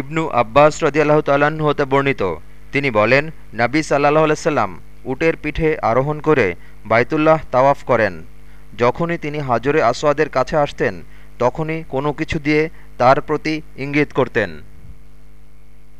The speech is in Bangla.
ইবনু আব্বাস রদিয়াল্লাহ তাল্লাহ্ন হতে বর্ণিত। তিনি বলেন, নাবী সাল্লাহ আলাইসাল্লাম উটের পিঠে আরোহণ করে বাইতুল্লাহ তাওয়াফ করেন। যখনই তিনি হাজরে আসওয়াদের কাছে আসতেন, তখনই কোনো কিছু দিয়ে তার প্রতি ইঙ্গিত করতেন।